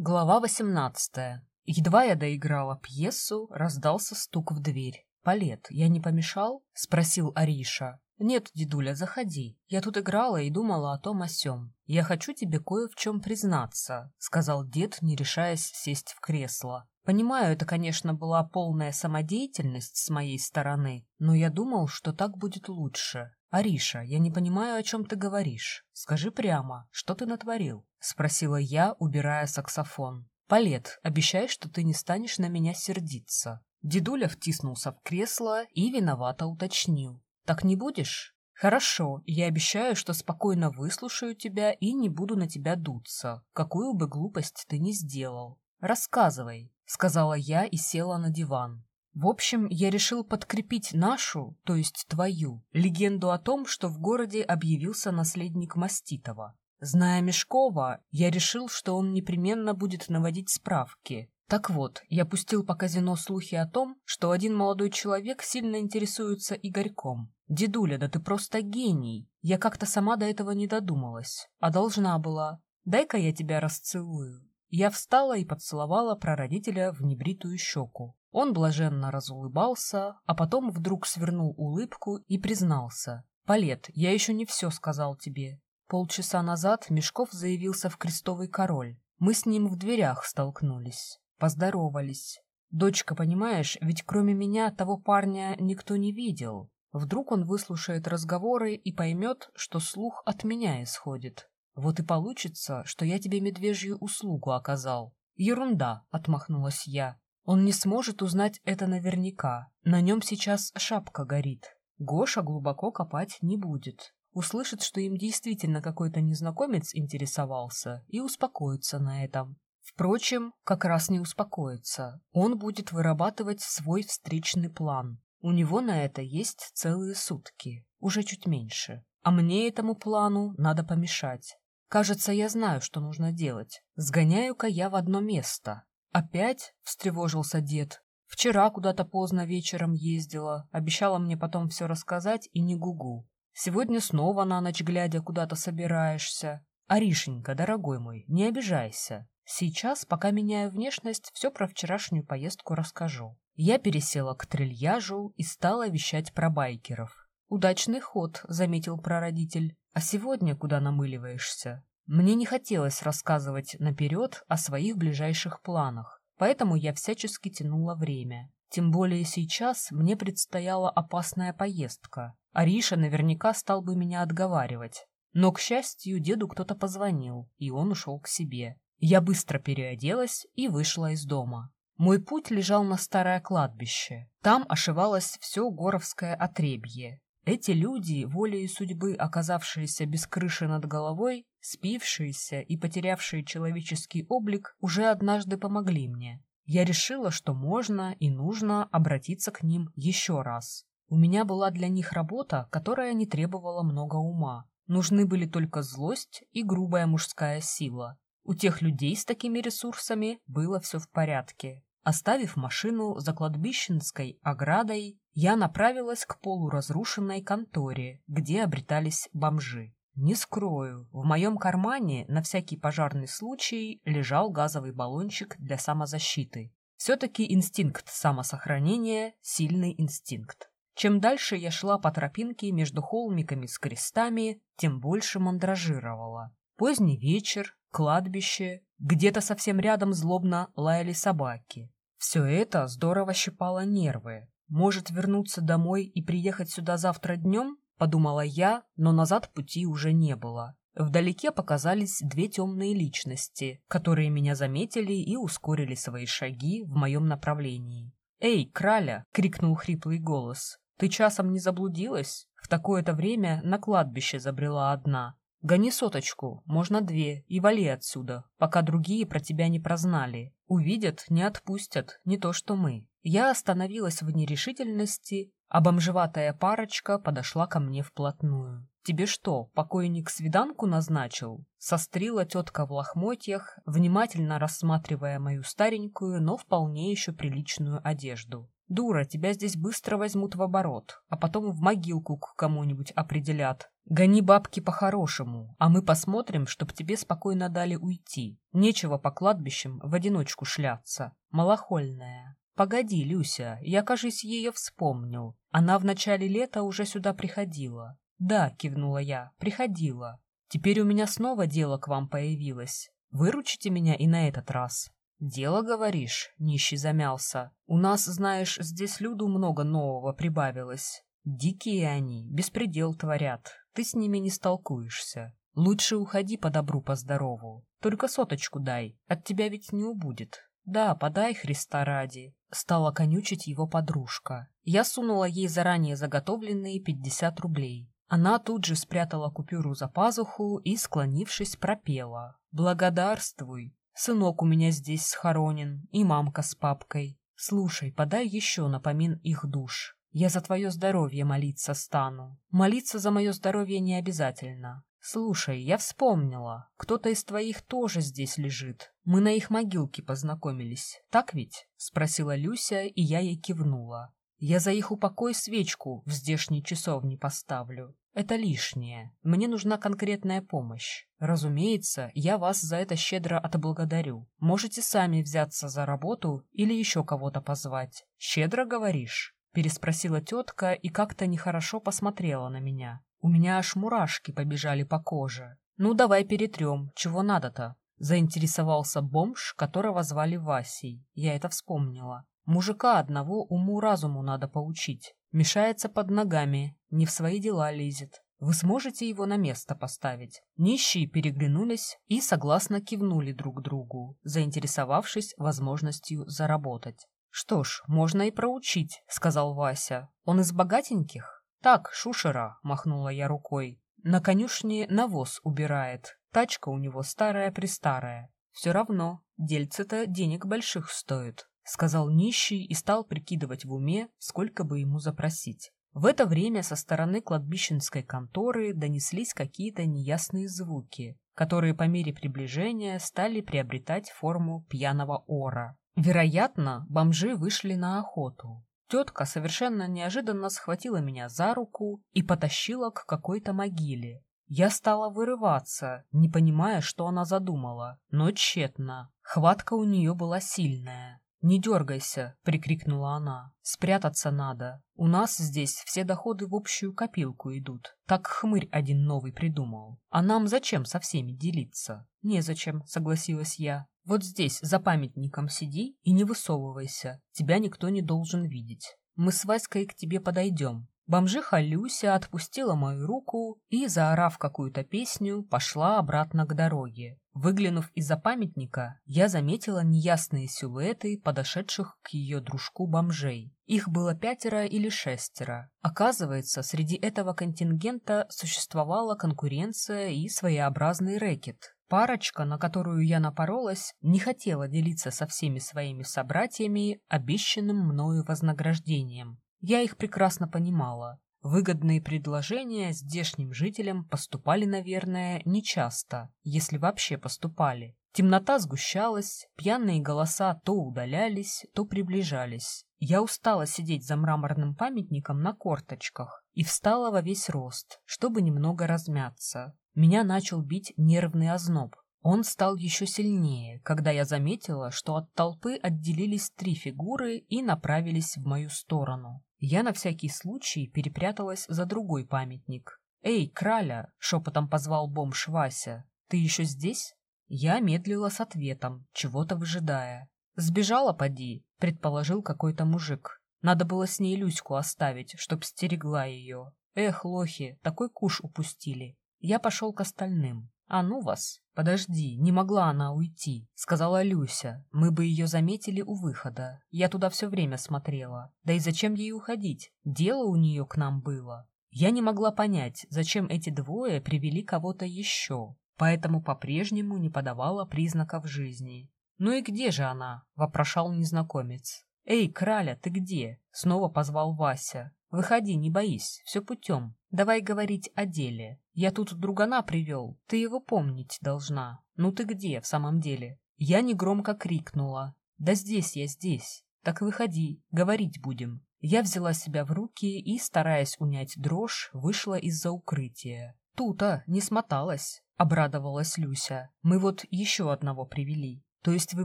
Глава 18. Едва я доиграла пьесу, раздался стук в дверь. «Палет, я не помешал?» — спросил Ариша. «Нет, дедуля, заходи. Я тут играла и думала о том о сём. Я хочу тебе кое в чем признаться», — сказал дед, не решаясь сесть в кресло. «Понимаю, это, конечно, была полная самодеятельность с моей стороны, но я думал, что так будет лучше. «Ариша, я не понимаю, о чем ты говоришь. Скажи прямо, что ты натворил?» — спросила я, убирая саксофон. «Палет, обещай, что ты не станешь на меня сердиться». Дедуля втиснулся в кресло и виновато уточнил. «Так не будешь?» «Хорошо, я обещаю, что спокойно выслушаю тебя и не буду на тебя дуться, какую бы глупость ты ни сделал. Рассказывай», — сказала я и села на диван. В общем, я решил подкрепить нашу, то есть твою, легенду о том, что в городе объявился наследник Маститова. Зная Мешкова, я решил, что он непременно будет наводить справки. Так вот, я пустил по казино слухи о том, что один молодой человек сильно интересуется Игорьком. «Дедуля, да ты просто гений! Я как-то сама до этого не додумалась, а должна была. Дай-ка я тебя расцелую». Я встала и поцеловала прародителя в небритую щеку. Он блаженно разулыбался, а потом вдруг свернул улыбку и признался. «Палет, я еще не все сказал тебе. Полчаса назад Мешков заявился в Крестовый король. Мы с ним в дверях столкнулись, поздоровались. Дочка, понимаешь, ведь кроме меня того парня никто не видел. Вдруг он выслушает разговоры и поймет, что слух от меня исходит. Вот и получится, что я тебе медвежью услугу оказал. Ерунда, отмахнулась я. Он не сможет узнать это наверняка. На нем сейчас шапка горит. Гоша глубоко копать не будет. Услышит, что им действительно какой-то незнакомец интересовался, и успокоится на этом. Впрочем, как раз не успокоится. Он будет вырабатывать свой встречный план. У него на это есть целые сутки, уже чуть меньше. А мне этому плану надо помешать. Кажется, я знаю, что нужно делать. Сгоняю-ка я в одно место, «Опять?» — встревожился дед. «Вчера куда-то поздно вечером ездила, обещала мне потом все рассказать и не гугу. Сегодня снова на ночь глядя куда-то собираешься. Аришенька, дорогой мой, не обижайся. Сейчас, пока меняю внешность, все про вчерашнюю поездку расскажу». Я пересела к трильяжу и стала вещать про байкеров. «Удачный ход», — заметил прародитель. «А сегодня куда намыливаешься?» Мне не хотелось рассказывать наперед о своих ближайших планах, поэтому я всячески тянула время. Тем более сейчас мне предстояла опасная поездка. Ариша наверняка стал бы меня отговаривать. Но, к счастью, деду кто-то позвонил, и он ушел к себе. Я быстро переоделась и вышла из дома. Мой путь лежал на старое кладбище. Там ошивалось все горовское отребье. Эти люди, волей судьбы оказавшиеся без крыши над головой, Спившиеся и потерявшие человеческий облик уже однажды помогли мне. Я решила, что можно и нужно обратиться к ним еще раз. У меня была для них работа, которая не требовала много ума. Нужны были только злость и грубая мужская сила. У тех людей с такими ресурсами было все в порядке. Оставив машину за кладбищенской оградой, я направилась к полуразрушенной конторе, где обретались бомжи. Не скрою, в моем кармане на всякий пожарный случай лежал газовый баллончик для самозащиты. Все-таки инстинкт самосохранения – сильный инстинкт. Чем дальше я шла по тропинке между холмиками с крестами, тем больше мандражировала. Поздний вечер, кладбище, где-то совсем рядом злобно лаяли собаки. Все это здорово щипало нервы. Может вернуться домой и приехать сюда завтра днем? Подумала я, но назад пути уже не было. Вдалеке показались две темные личности, которые меня заметили и ускорили свои шаги в моем направлении. «Эй, краля!» — крикнул хриплый голос. «Ты часом не заблудилась? В такое-то время на кладбище забрела одна. Гони соточку, можно две, и вали отсюда, пока другие про тебя не прознали. Увидят, не отпустят, не то что мы». Я остановилась в нерешительности а парочка подошла ко мне вплотную. «Тебе что, покойник свиданку назначил?» Сострила тетка в лохмотьях, внимательно рассматривая мою старенькую, но вполне еще приличную одежду. «Дура, тебя здесь быстро возьмут в оборот, а потом в могилку к кому-нибудь определят. Гони бабки по-хорошему, а мы посмотрим, чтоб тебе спокойно дали уйти. Нечего по кладбищам в одиночку шляться. Малохольная. Погоди, Люся, я, кажись, ее вспомнил. Она в начале лета уже сюда приходила. Да, кивнула я, приходила. Теперь у меня снова дело к вам появилось. Выручите меня и на этот раз. «Дело, говоришь?» — нищий замялся. «У нас, знаешь, здесь люду много нового прибавилось. Дикие они, беспредел творят. Ты с ними не столкуешься. Лучше уходи по добру, по здорову. Только соточку дай, от тебя ведь не убудет. Да, подай Христа ради». Стала конючить его подружка. Я сунула ей заранее заготовленные пятьдесят рублей. Она тут же спрятала купюру за пазуху и, склонившись, пропела. «Благодарствуй, Сынок у меня здесь схоронен, и мамка с папкой. Слушай, подай еще напомин их душ. Я за твое здоровье молиться стану. Молиться за мое здоровье не обязательно. Слушай, я вспомнила. Кто-то из твоих тоже здесь лежит. Мы на их могилке познакомились. Так ведь? Спросила Люся, и я ей кивнула. Я за их упокой свечку в здешней часовне поставлю. Это лишнее. Мне нужна конкретная помощь. Разумеется, я вас за это щедро отблагодарю. Можете сами взяться за работу или еще кого-то позвать. Щедро говоришь? Переспросила тетка и как-то нехорошо посмотрела на меня. У меня аж мурашки побежали по коже. Ну, давай перетрем, чего надо-то? Заинтересовался бомж, которого звали Васей. Я это вспомнила. Мужика одного уму-разуму надо поучить. Мешается под ногами, не в свои дела лезет. Вы сможете его на место поставить?» Нищие переглянулись и согласно кивнули друг другу, заинтересовавшись возможностью заработать. «Что ж, можно и проучить», — сказал Вася. «Он из богатеньких?» «Так, шушера», — махнула я рукой. «На конюшне навоз убирает. Тачка у него старая-престарая. Все равно, дельце-то денег больших стоит сказал нищий и стал прикидывать в уме, сколько бы ему запросить. В это время со стороны кладбищенской конторы донеслись какие-то неясные звуки, которые по мере приближения стали приобретать форму пьяного ора. Вероятно, бомжи вышли на охоту. Тетка совершенно неожиданно схватила меня за руку и потащила к какой-то могиле. Я стала вырываться, не понимая, что она задумала, но тщетно. Хватка у нее была сильная. «Не дергайся!» — прикрикнула она. «Спрятаться надо. У нас здесь все доходы в общую копилку идут. Так хмырь один новый придумал. А нам зачем со всеми делиться?» «Незачем», — согласилась я. «Вот здесь за памятником сиди и не высовывайся. Тебя никто не должен видеть. Мы с Васькой к тебе подойдем. Бомжиха Люся отпустила мою руку и, заорав какую-то песню, пошла обратно к дороге. Выглянув из-за памятника, я заметила неясные силуэты подошедших к ее дружку бомжей. Их было пятеро или шестеро. Оказывается, среди этого контингента существовала конкуренция и своеобразный рэкет. Парочка, на которую я напоролась, не хотела делиться со всеми своими собратьями обещанным мною вознаграждением. Я их прекрасно понимала. Выгодные предложения здешним жителям поступали, наверное, нечасто, если вообще поступали. Темнота сгущалась, пьяные голоса то удалялись, то приближались. Я устала сидеть за мраморным памятником на корточках и встала во весь рост, чтобы немного размяться. Меня начал бить нервный озноб. Он стал еще сильнее, когда я заметила, что от толпы отделились три фигуры и направились в мою сторону. Я на всякий случай перепряталась за другой памятник. «Эй, краля!» — шепотом позвал бомж Вася. «Ты еще здесь?» Я медлила с ответом, чего-то выжидая. «Сбежала, поди», — предположил какой-то мужик. Надо было с ней Люську оставить, чтоб стерегла ее. Эх, лохи, такой куш упустили. Я пошел к остальным. «А ну вас!» «Подожди, не могла она уйти», — сказала Люся. «Мы бы ее заметили у выхода. Я туда все время смотрела. Да и зачем ей уходить? Дело у нее к нам было». Я не могла понять, зачем эти двое привели кого-то еще, поэтому по-прежнему не подавала признаков жизни. «Ну и где же она?» — вопрошал незнакомец. «Эй, краля, ты где?» — снова позвал Вася. Выходи, не боись, все путем. Давай говорить о деле. Я тут другана привел, ты его помнить должна. Ну ты где в самом деле? Я негромко крикнула. Да здесь я здесь. Так выходи, говорить будем. Я взяла себя в руки и, стараясь унять дрожь, вышла из-за укрытия. Тута не смоталась, обрадовалась Люся. Мы вот еще одного привели. То есть вы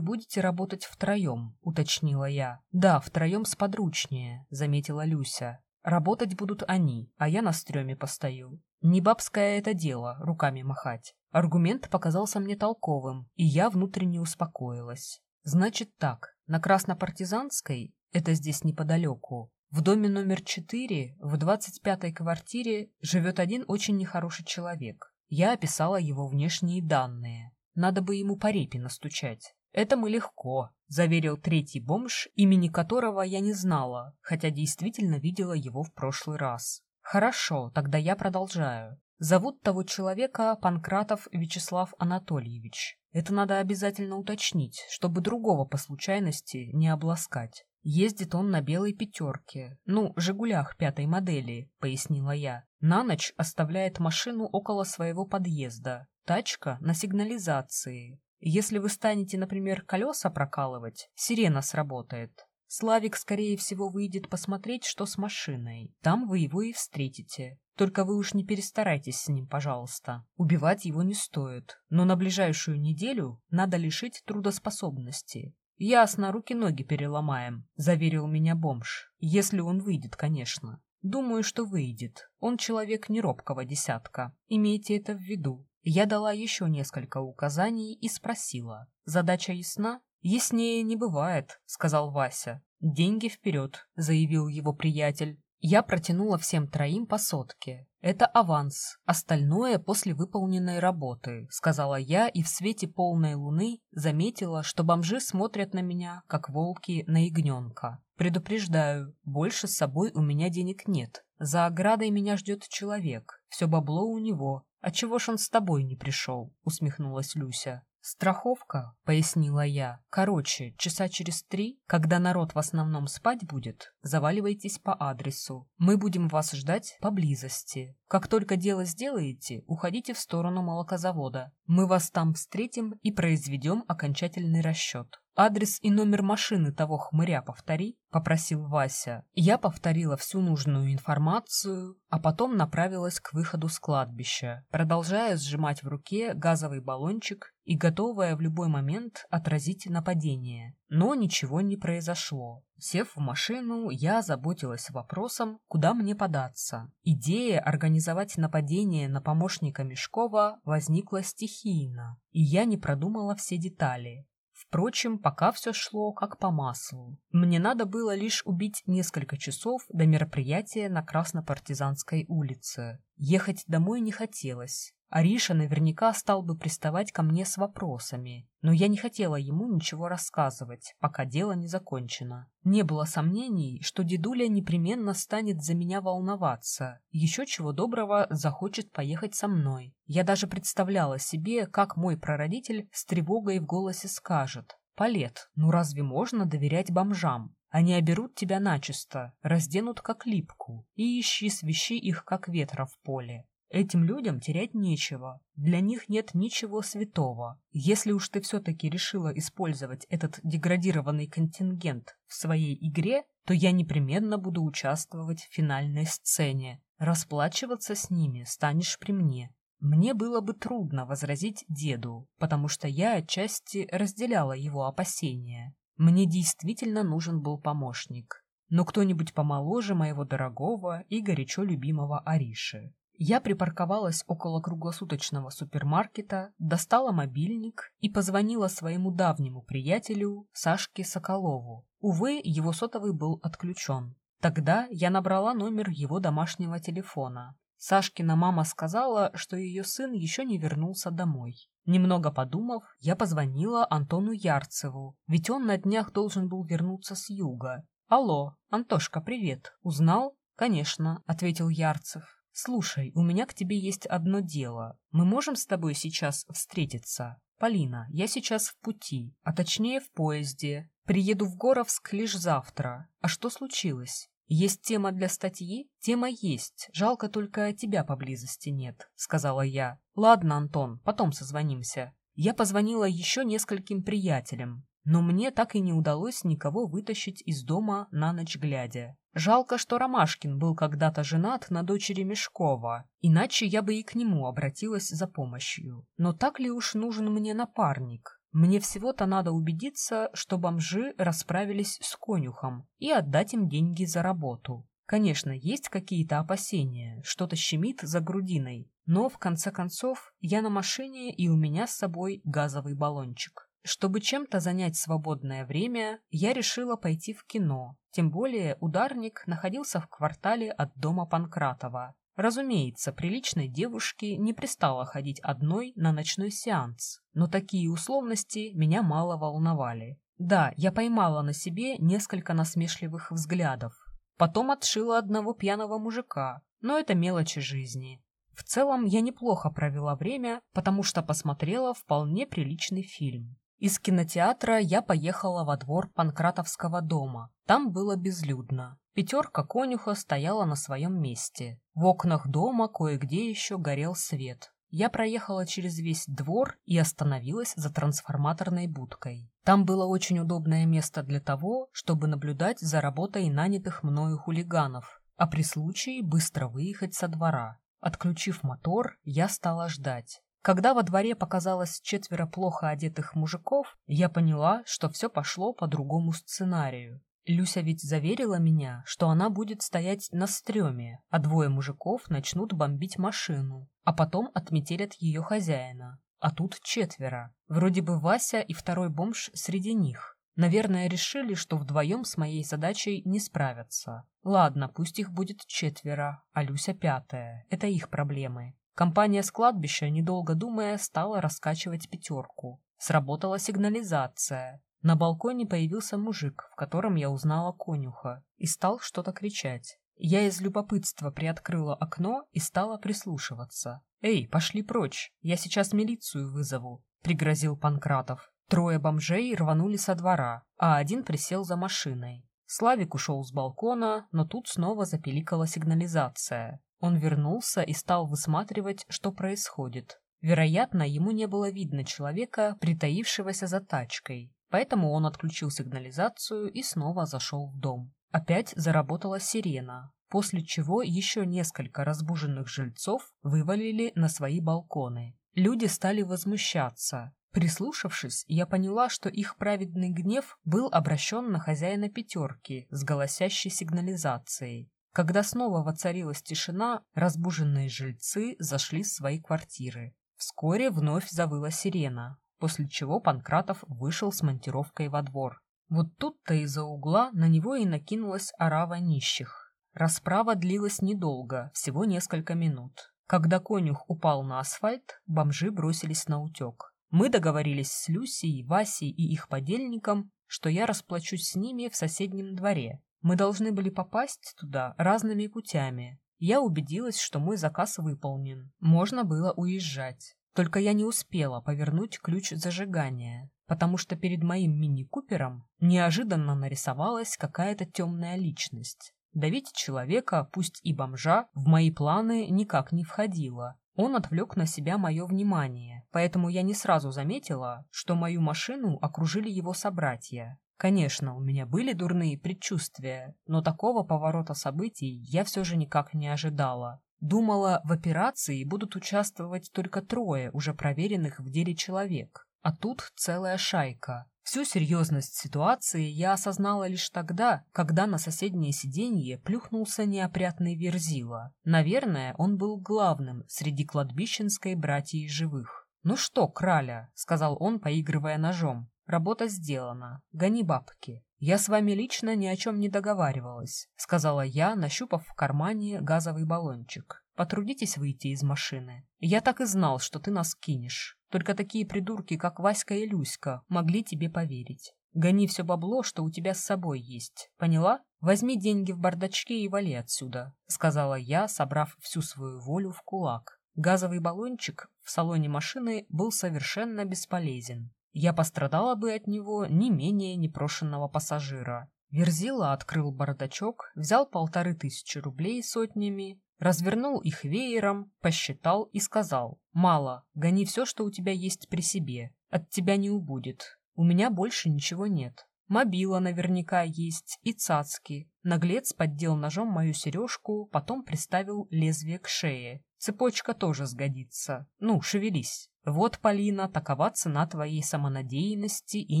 будете работать втроем, уточнила я. Да, втроем сподручнее, заметила Люся. Работать будут они, а я на стреме постою. Не бабское это дело, руками махать. Аргумент показался мне толковым, и я внутренне успокоилась. Значит так, на Краснопартизанской, это здесь неподалеку, в доме номер 4, в 25-й квартире, живет один очень нехороший человек. Я описала его внешние данные. Надо бы ему по репе настучать. Это мы легко, заверил третий бомж, имени которого я не знала, хотя действительно видела его в прошлый раз. Хорошо, тогда я продолжаю. Зовут того человека Панкратов Вячеслав Анатольевич. Это надо обязательно уточнить, чтобы другого по случайности не обласкать. Ездит он на белой пятерке, ну, «Жигулях» пятой модели, пояснила я. На ночь оставляет машину около своего подъезда. Тачка на сигнализации. Если вы станете, например, колеса прокалывать, сирена сработает. Славик, скорее всего, выйдет посмотреть, что с машиной. Там вы его и встретите. Только вы уж не перестарайтесь с ним, пожалуйста. Убивать его не стоит. Но на ближайшую неделю надо лишить трудоспособности. «Ясно, руки-ноги переломаем», — заверил меня бомж. «Если он выйдет, конечно. Думаю, что выйдет. Он человек неробкого десятка. Имейте это в виду». Я дала еще несколько указаний и спросила. «Задача ясна?» «Яснее не бывает», — сказал Вася. «Деньги вперед», — заявил его приятель. Я протянула всем троим по сотке. Это аванс, остальное после выполненной работы, сказала я и в свете полной луны заметила, что бомжи смотрят на меня, как волки на ягненка. Предупреждаю, больше с собой у меня денег нет. За оградой меня ждет человек, все бабло у него. А чего ж он с тобой не пришел? Усмехнулась Люся. «Страховка», — пояснила я. «Короче, часа через три, когда народ в основном спать будет, заваливайтесь по адресу. Мы будем вас ждать поблизости. Как только дело сделаете, уходите в сторону молокозавода. Мы вас там встретим и произведем окончательный расчет. «Адрес и номер машины того хмыря повтори», — попросил Вася. Я повторила всю нужную информацию, а потом направилась к выходу с кладбища, продолжая сжимать в руке газовый баллончик и готовая в любой момент отразить нападение. Но ничего не произошло. Сев в машину, я озаботилась вопросом, куда мне податься. Идея организовать нападение на помощника Мешкова возникла стихийно, и я не продумала все детали. Впрочем, пока все шло как по маслу. Мне надо было лишь убить несколько часов до мероприятия на Краснопартизанской улице. Ехать домой не хотелось. Ариша наверняка стал бы приставать ко мне с вопросами, но я не хотела ему ничего рассказывать, пока дело не закончено. Не было сомнений, что дедуля непременно станет за меня волноваться, еще чего доброго захочет поехать со мной. Я даже представляла себе, как мой прародитель с тревогой в голосе скажет «Палет, ну разве можно доверять бомжам? Они оберут тебя начисто, разденут как липку, и ищи свищи их, как ветра в поле. Этим людям терять нечего, для них нет ничего святого. Если уж ты все-таки решила использовать этот деградированный контингент в своей игре, то я непременно буду участвовать в финальной сцене. Расплачиваться с ними станешь при мне. Мне было бы трудно возразить деду, потому что я отчасти разделяла его опасения. Мне действительно нужен был помощник, но кто-нибудь помоложе моего дорогого и горячо любимого Ариши. Я припарковалась около круглосуточного супермаркета, достала мобильник и позвонила своему давнему приятелю Сашке Соколову. Увы, его сотовый был отключен. Тогда я набрала номер его домашнего телефона. Сашкина мама сказала, что ее сын еще не вернулся домой. Немного подумав, я позвонила Антону Ярцеву, ведь он на днях должен был вернуться с юга. «Алло, Антошка, привет. Узнал?» «Конечно», — ответил Ярцев. «Слушай, у меня к тебе есть одно дело. Мы можем с тобой сейчас встретиться? Полина, я сейчас в пути, а точнее в поезде. Приеду в Горовск лишь завтра. А что случилось? Есть тема для статьи? Тема есть. Жалко только тебя поблизости нет», — сказала я. «Ладно, Антон, потом созвонимся». Я позвонила еще нескольким приятелям. но мне так и не удалось никого вытащить из дома на ночь глядя. Жалко, что Ромашкин был когда-то женат на дочери Мешкова, иначе я бы и к нему обратилась за помощью. Но так ли уж нужен мне напарник? Мне всего-то надо убедиться, что бомжи расправились с конюхом и отдать им деньги за работу. Конечно, есть какие-то опасения, что-то щемит за грудиной, но в конце концов я на машине и у меня с собой газовый баллончик. Чтобы чем-то занять свободное время, я решила пойти в кино, тем более ударник находился в квартале от дома Панкратова. Разумеется, приличной девушке не пристало ходить одной на ночной сеанс, но такие условности меня мало волновали. Да, я поймала на себе несколько насмешливых взглядов. Потом отшила одного пьяного мужика, но это мелочи жизни. В целом я неплохо провела время, потому что посмотрела вполне приличный фильм. Из кинотеатра я поехала во двор Панкратовского дома. Там было безлюдно. Пятерка конюха стояла на своем месте. В окнах дома кое-где еще горел свет. Я проехала через весь двор и остановилась за трансформаторной будкой. Там было очень удобное место для того, чтобы наблюдать за работой нанятых мною хулиганов, а при случае быстро выехать со двора. Отключив мотор, я стала ждать. Когда во дворе показалось четверо плохо одетых мужиков, я поняла, что все пошло по другому сценарию. Люся ведь заверила меня, что она будет стоять на стреме, а двое мужиков начнут бомбить машину, а потом отметелят ее хозяина. А тут четверо. Вроде бы Вася и второй бомж среди них. Наверное, решили, что вдвоем с моей задачей не справятся. Ладно, пусть их будет четверо, а Люся пятая. Это их проблемы. Компания с кладбища, недолго думая, стала раскачивать пятерку. Сработала сигнализация. На балконе появился мужик, в котором я узнала конюха, и стал что-то кричать. Я из любопытства приоткрыла окно и стала прислушиваться. «Эй, пошли прочь, я сейчас милицию вызову», — пригрозил Панкратов. Трое бомжей рванули со двора, а один присел за машиной. Славик ушел с балкона, но тут снова запеликала сигнализация. Он вернулся и стал высматривать, что происходит. Вероятно, ему не было видно человека, притаившегося за тачкой, поэтому он отключил сигнализацию и снова зашел в дом. Опять заработала сирена, после чего еще несколько разбуженных жильцов вывалили на свои балконы. Люди стали возмущаться, Прислушавшись, я поняла, что их праведный гнев был обращен на хозяина пятерки с голосящей сигнализацией. Когда снова воцарилась тишина, разбуженные жильцы зашли в свои квартиры. Вскоре вновь завыла сирена, после чего Панкратов вышел с монтировкой во двор. Вот тут-то из-за угла на него и накинулась орава нищих. Расправа длилась недолго, всего несколько минут. Когда конюх упал на асфальт, бомжи бросились на утек. Мы договорились с Люсей, Васей и их подельником, что я расплачусь с ними в соседнем дворе. Мы должны были попасть туда разными путями. Я убедилась, что мой заказ выполнен. Можно было уезжать. Только я не успела повернуть ключ зажигания, потому что перед моим мини-купером неожиданно нарисовалась какая-то темная личность. Давить человека, пусть и бомжа, в мои планы никак не входило. Он отвлек на себя мое внимание, поэтому я не сразу заметила, что мою машину окружили его собратья. Конечно, у меня были дурные предчувствия, но такого поворота событий я все же никак не ожидала. Думала, в операции будут участвовать только трое уже проверенных в деле человек, а тут целая шайка. Всю серьезность ситуации я осознала лишь тогда, когда на соседнее сиденье плюхнулся неопрятный Верзила. Наверное, он был главным среди кладбищенской братьев живых. «Ну что, краля», — сказал он, поигрывая ножом, — «работа сделана. Гони бабки». «Я с вами лично ни о чем не договаривалась», — сказала я, нащупав в кармане газовый баллончик. «Потрудитесь выйти из машины. Я так и знал, что ты нас кинешь. Только такие придурки, как Васька и Люська, могли тебе поверить. Гони все бабло, что у тебя с собой есть. Поняла? Возьми деньги в бардачке и вали отсюда», — сказала я, собрав всю свою волю в кулак. Газовый баллончик в салоне машины был совершенно бесполезен. Я пострадала бы от него не менее непрошенного пассажира. Верзила открыл бардачок, взял полторы тысячи рублей сотнями, развернул их веером, посчитал и сказал «Мало, гони все, что у тебя есть при себе, от тебя не убудет». У меня больше ничего нет. Мобила наверняка есть и цацки. Наглец поддел ножом мою сережку, потом приставил лезвие к шее. Цепочка тоже сгодится. Ну, шевелись. Вот, Полина, такова цена твоей самонадеянности и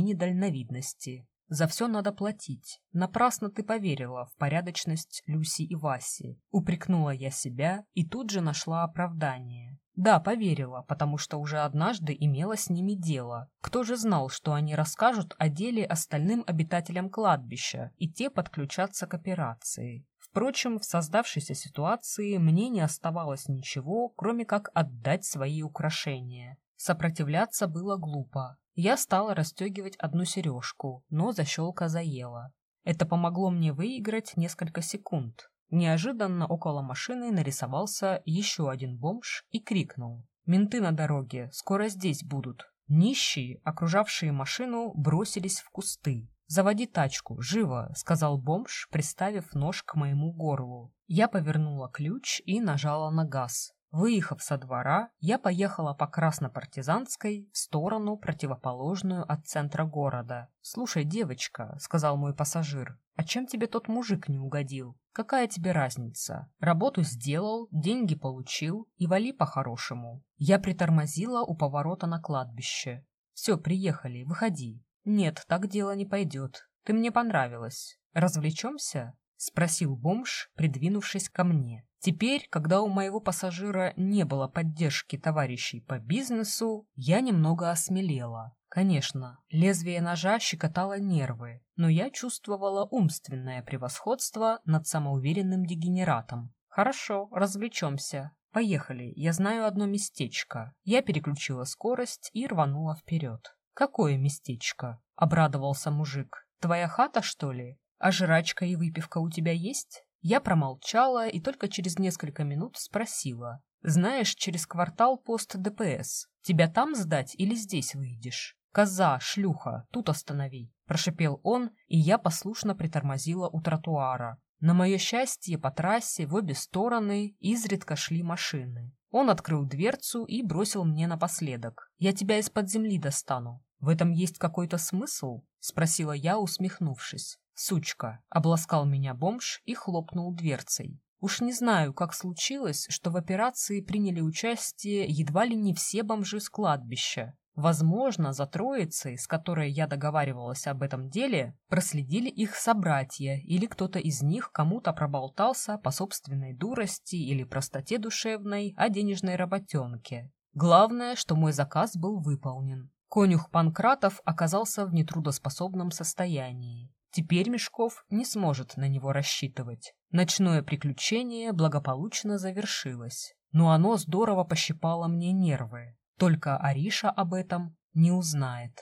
недальновидности. За все надо платить. Напрасно ты поверила в порядочность Люси и Васи. Упрекнула я себя и тут же нашла оправдание. Да, поверила, потому что уже однажды имела с ними дело. Кто же знал, что они расскажут о деле остальным обитателям кладбища, и те подключатся к операции. Впрочем, в создавшейся ситуации мне не оставалось ничего, кроме как отдать свои украшения. Сопротивляться было глупо. Я стала расстегивать одну сережку, но защелка заела. Это помогло мне выиграть несколько секунд. Неожиданно около машины нарисовался еще один бомж и крикнул. «Менты на дороге, скоро здесь будут». Нищие, окружавшие машину, бросились в кусты. «Заводи тачку, живо!» — сказал бомж, приставив нож к моему горлу. Я повернула ключ и нажала на газ. Выехав со двора, я поехала по Краснопартизанской в сторону, противоположную от центра города. «Слушай, девочка», — сказал мой пассажир, — «а чем тебе тот мужик не угодил? Какая тебе разница? Работу сделал, деньги получил и вали по-хорошему». Я притормозила у поворота на кладбище. «Все, приехали, выходи». «Нет, так дело не пойдет. Ты мне понравилась. Развлечемся?» — спросил бомж, придвинувшись ко мне. Теперь, когда у моего пассажира не было поддержки товарищей по бизнесу, я немного осмелела. Конечно, лезвие ножа щекотало нервы, но я чувствовала умственное превосходство над самоуверенным дегенератом. Хорошо, развлечемся. Поехали, я знаю одно местечко. Я переключила скорость и рванула вперед. Какое местечко? Обрадовался мужик. Твоя хата, что ли? А жрачка и выпивка у тебя есть? Я промолчала и только через несколько минут спросила. «Знаешь, через квартал пост ДПС. Тебя там сдать или здесь выйдешь?» «Коза, шлюха, тут останови!» – прошипел он, и я послушно притормозила у тротуара. На мое счастье, по трассе в обе стороны изредка шли машины. Он открыл дверцу и бросил мне напоследок. «Я тебя из-под земли достану». «В этом есть какой-то смысл?» – спросила я, усмехнувшись. «Сучка!» — обласкал меня бомж и хлопнул дверцей. Уж не знаю, как случилось, что в операции приняли участие едва ли не все бомжи с кладбища. Возможно, за троицей, с которой я договаривалась об этом деле, проследили их собратья или кто-то из них кому-то проболтался по собственной дурости или простоте душевной о денежной работенке. Главное, что мой заказ был выполнен. Конюх Панкратов оказался в нетрудоспособном состоянии. Теперь Мешков не сможет на него рассчитывать. Ночное приключение благополучно завершилось, но оно здорово пощипало мне нервы. Только Ариша об этом не узнает.